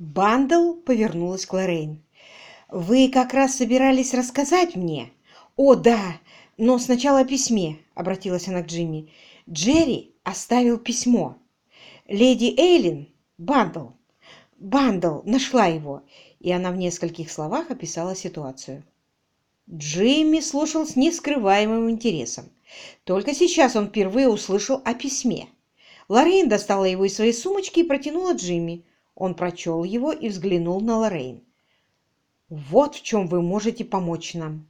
Бандл повернулась к Лоррейн. «Вы как раз собирались рассказать мне?» «О, да, но сначала о письме», — обратилась она к Джимми. «Джерри оставил письмо. Леди Эйлин, Бандл, Бандл нашла его, и она в нескольких словах описала ситуацию. Джимми слушал с нескрываемым интересом. Только сейчас он впервые услышал о письме. Лоррейн достала его из своей сумочки и протянула Джимми. Он прочел его и взглянул на Лоррейн. «Вот в чем вы можете помочь нам.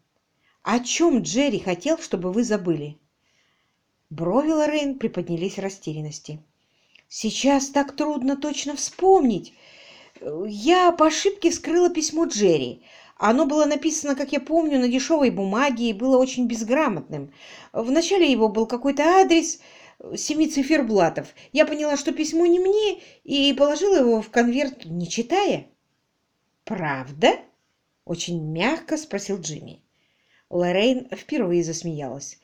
О чем Джерри хотел, чтобы вы забыли?» Брови Лоррейн приподнялись в растерянности. «Сейчас так трудно точно вспомнить. Я по ошибке вскрыла письмо Джерри. Оно было написано, как я помню, на дешевой бумаге и было очень безграмотным. Вначале его был какой-то адрес, семи циферблатов. Я поняла, что письмо не мне, и положила его в конверт, не читая. «Правда?» — очень мягко спросил Джимми. Лоррейн впервые засмеялась.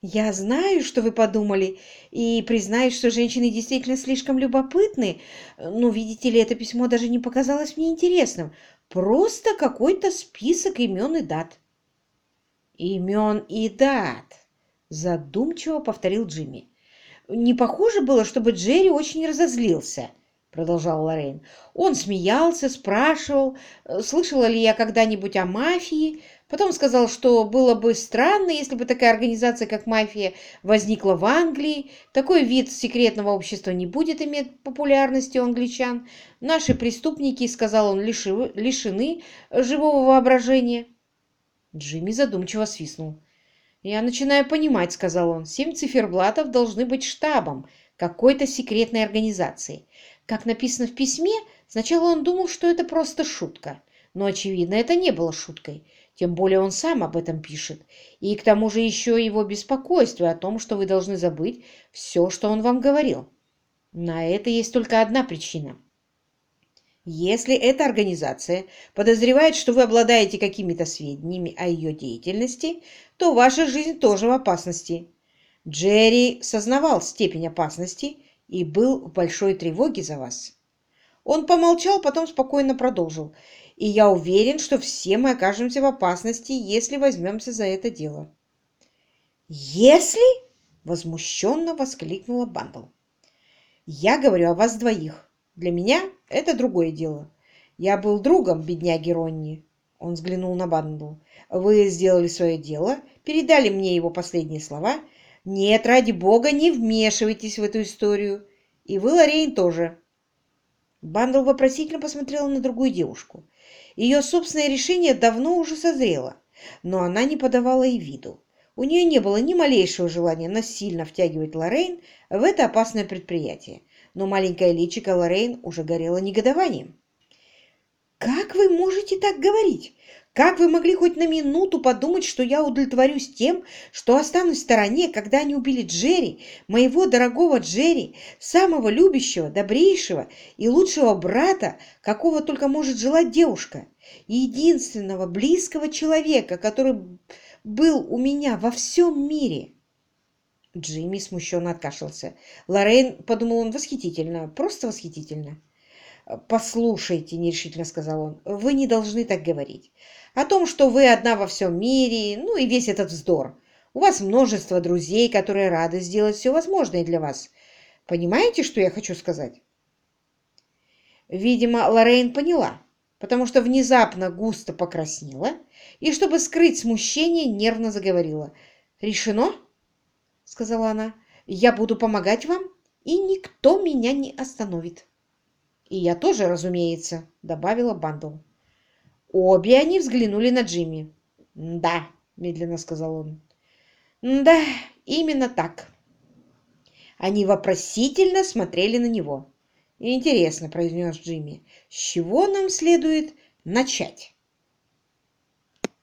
«Я знаю, что вы подумали, и признаюсь, что женщины действительно слишком любопытны, но, видите ли, это письмо даже не показалось мне интересным. Просто какой-то список имен и дат». «Имен и дат», — задумчиво повторил Джимми. «Не похоже было, чтобы Джерри очень разозлился», — продолжал Лоррейн. «Он смеялся, спрашивал, слышала ли я когда-нибудь о мафии, Потом сказал, что было бы странно, если бы такая организация, как мафия, возникла в Англии. Такой вид секретного общества не будет иметь популярности у англичан. Наши преступники, сказал он, лишены живого воображения. Джимми задумчиво свистнул. «Я начинаю понимать», — сказал он. «Семь циферблатов должны быть штабом какой-то секретной организации. Как написано в письме, сначала он думал, что это просто шутка. Но, очевидно, это не было шуткой. Тем более он сам об этом пишет. И к тому же еще его беспокойство о том, что вы должны забыть все, что он вам говорил. На это есть только одна причина. Если эта организация подозревает, что вы обладаете какими-то сведениями о ее деятельности, то ваша жизнь тоже в опасности. Джерри сознавал степень опасности и был в большой тревоге за вас. Он помолчал, потом спокойно продолжил и я уверен, что все мы окажемся в опасности, если возьмемся за это дело. «Если?» — возмущенно воскликнула Бандл. «Я говорю о вас двоих. Для меня это другое дело. Я был другом бедняги Ронни». Он взглянул на Бандл. «Вы сделали свое дело, передали мне его последние слова. Нет, ради бога, не вмешивайтесь в эту историю. И вы, Лорейн, тоже». Бандл вопросительно посмотрела на другую девушку. Ее собственное решение давно уже созрело, но она не подавала и виду. У нее не было ни малейшего желания насильно втягивать Лоррейн в это опасное предприятие, но маленькая личико Лоррейн уже горело негодованием. «Как вы можете так говорить? Как вы могли хоть на минуту подумать, что я удовлетворюсь тем, что останусь в стороне, когда они убили Джерри, моего дорогого Джерри, самого любящего, добрейшего и лучшего брата, какого только может желать девушка, единственного близкого человека, который был у меня во всем мире?» Джимми смущенно откашлялся. Лоррейн, подумал он, восхитительно, просто восхитительно. «Послушайте», — нерешительно сказал он, — «вы не должны так говорить. О том, что вы одна во всем мире, ну и весь этот вздор. У вас множество друзей, которые рады сделать все возможное для вас. Понимаете, что я хочу сказать?» Видимо, Лоррейн поняла, потому что внезапно густо покраснела и, чтобы скрыть смущение, нервно заговорила. «Решено?» — сказала она. «Я буду помогать вам, и никто меня не остановит». «И я тоже, разумеется», — добавила Бандл. Обе они взглянули на Джимми. «Да», — медленно сказал он. «Да, именно так». Они вопросительно смотрели на него. «Интересно», — произнес Джимми, — «с чего нам следует начать?»